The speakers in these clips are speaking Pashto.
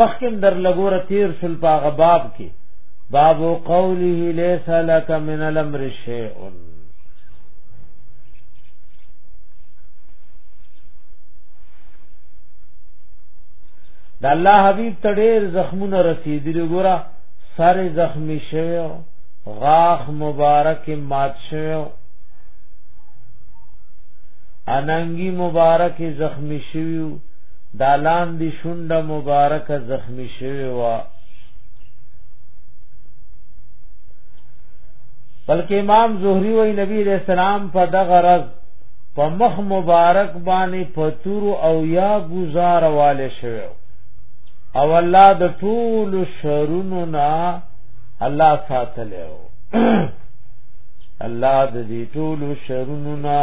مخکم در لګور تیر شل په غباب کې باب قوله ليس لك من الامر شيء د الله حبيب تډیر زخمونه رسیدلی ګورا سر زخمی شوی غاخ مبارک مات شوی اننګي مبارک زخمی شوی دا لاندې شونډه مبارکه زخمی شوی و بلکې امام زهری وی نبی علیہ السلام په دغه رز په مخ مبارک باندې پتور او یا گزار والے شوی او الله د ټول شرونو نا الله ساتلو الله د دې ټول شرونو نا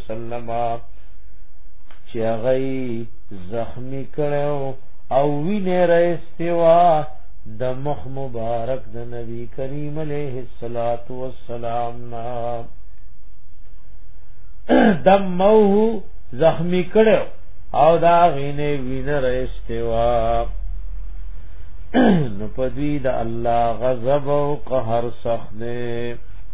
وسلم چې هغه زخمی کړو او وینه راستوا د مخ مبارک د نبی کریم علیه الصلاۃ والسلام نا دموه زخمی کړو او دا غینه وینه راستوا نو پدوی د الله غضب او قهر سخت دی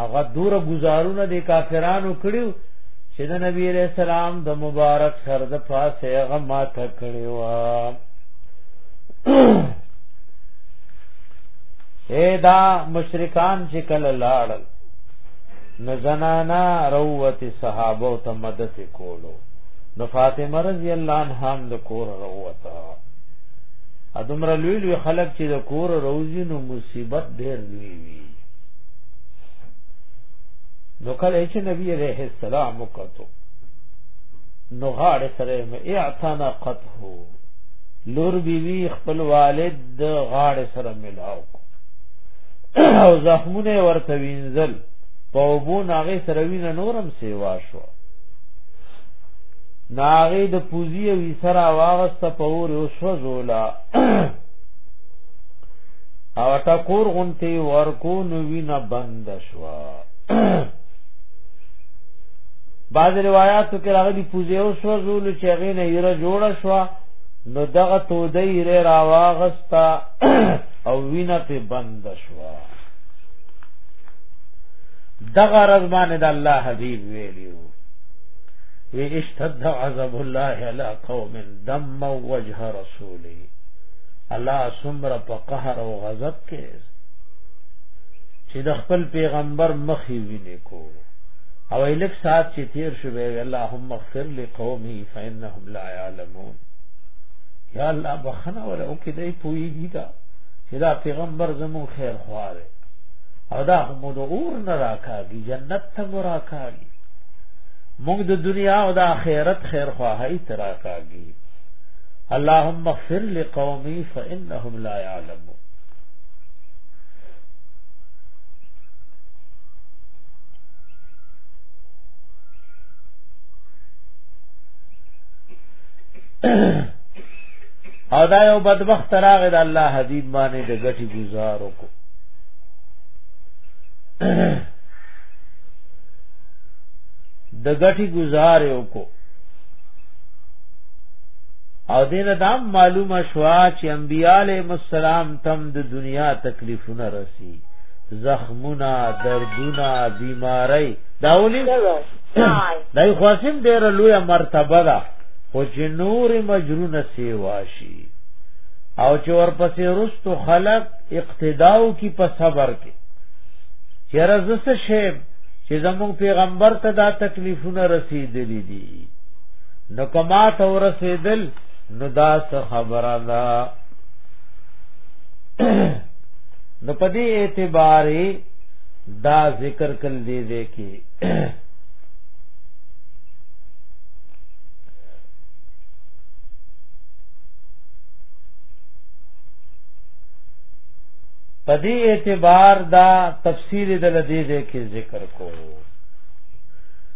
هغه دور گزارونه د کافرانو کړیو چې د نبی علیہ السلام د مبارک سر د پاسه هغه ماته کړی و اے دا مشرکان چې کله لاړل نو زنانا روت صحابه او ته مدد کولو نو فاطمه رضی الله عنها هم د کور روتا ادمر لوی لوی خلک چې د کور روزي نو مصیبت ډېر لوی وي نو کله چې نبی عليه السلام وکړو نو غاړه سره مې اعتنقته لور بیوی خپل والد د غاړه سره ملاو او زخمونه ورته وینځل په وبو ناغه سره وینه نورم سیوا شو ناغه د پوزی وی سره واغسته په ور وسوزولا او ټکور غونتی ورکو نو وینا بند شوا بعض روایتو کې راغلي پوزې او سوزول چې هغه نه یره جوړ شوا نو دغه تو دې یره راواغستا او وینا په بند شوا دغه رضوان د الله حبیب ویلیو وی اشتد عذاب الله علی قوم دم وجه رسوله الله سمره په قهر او غضب کې چې د خپل پیغمبر مخ یې وینې کو او الک سات چې تیر شو به اللهم اغفر لقومي فانهم لا يعلمون یا الله بخنه ولا او کې دې پويږي دا چې دا پیغمبر زمو خیر خواره او دا مو د اور نه راکاږي جنت ته مو راکاږي موږ د دنیا او د آخرت خیر خواهی تراکاږي اللهم اغفر لقومي فانهم لا يعلمون او دا یو بدبخت راغی د الله حبیب باندې د غټي گزار وکړو د غټي گزار وکړو او دینه دا معلومه شوا چې انبیاله مسالم تم د دنیا تکلیفونه رسی زخمونه دردونه بیماری دا ولي دای خواسم ډیر لوی مرتبه ده خو چې نور مجرونه سی واشي او چې ورپسې رستو خلق اقتداو کی په صبر کې چیرې زسه شی چې زموږ پیغمبر ته دا تکلیفونه رسیدلې دي نو کما ته ورسېدل نو دا څه خبره ده نو په دې اعتبار دا ذکر کل دی دی کې په دې اعتبار دا تفصیل د لدی دی کې ذکر کوو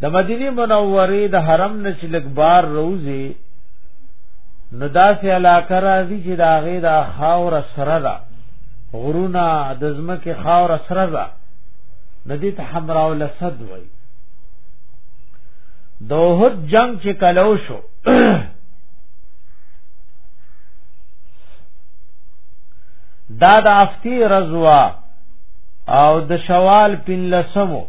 د مدینه منورې د حرم نشلک بار روزي نو داسې علاقه راځي چې د هغې د خاور سره ده غرونه د ځمکې خاور سره ده نو دې ته حمراء الاسد وایي د احد جنگ چې کلو شو دا د افتی رضوا او د شوال پن لسمو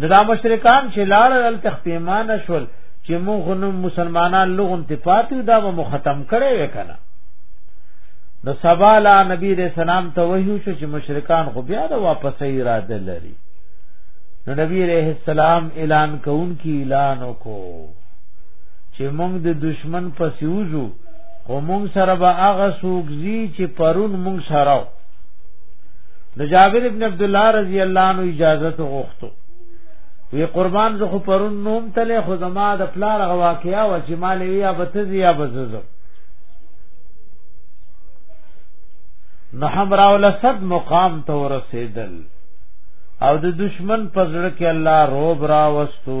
د دا مشرکان چې لاړ ال تخپیمانه شول چې موږ نو مسلمانان لغون ته پاتې دا به ختم کړي وکنه نو سبا لا نبی دې سلام ته وحیو شو چې مشرکان خو بیا د واپس اراده لري نو نبی عليه السلام اعلان کون کی اعلان وکړو چې موږ د دشمن پسیوزو خو مونږ سره به هغه سوق زی چې پرون مونږ سره د جابر ابن عبد الله رضی الله عنه اجازه غوښتو وی قربان زه خو پرون نوم تله خو زما د پلار غواکیا و چې مال وی یا بتزی یا بززم نو حمرا ولسد مقام ته ورسېدل او د دشمن پزړه کې الله روب را وستو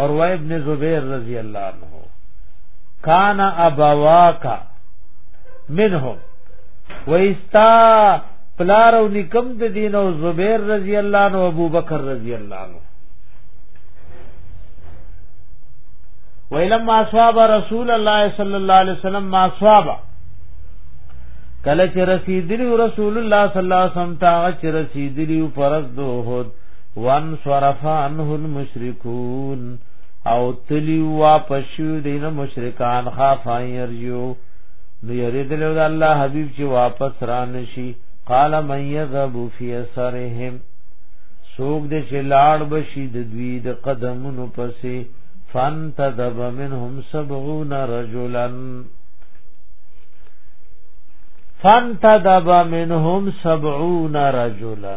اور و ابن زبیر رضی اللہ عنہ کان ابواکا منهم واستا پلار او نکم د دین او زبیر رضی الله عنه او ابوبکر رضی الله عنه ویلما اصحاب رسول الله صلی الله علیه وسلم ما اصحاب کله چې رسیدلی رسول الله صلی الله علیه وسلم ته چې رسیدلی فرض دوه وان صرف عنه المشركون او تلی واپس دین مشرکان خافا یرجو نو یریدل د الله حبیب چې واپس را نشي قال من یذب فی اثرهم سوق دې چې لاړ بشي د دوی د قدمونو پسې فانتدب منهم 70 رجلا فانتدب منهم 70 رجلا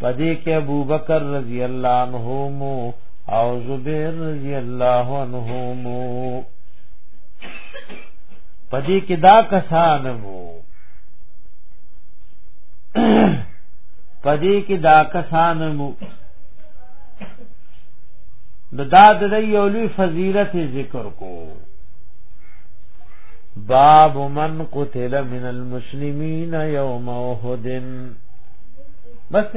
پدې کې ابو بکر رضی الله عنه مو او زبیر رضی الله عنه مو پدې کې دا کسان مو پدې کې دا کسان مو د داد د یو لوی فضیلت ذکر کو باب من قتل من المشرک المسلمین یوم احد بس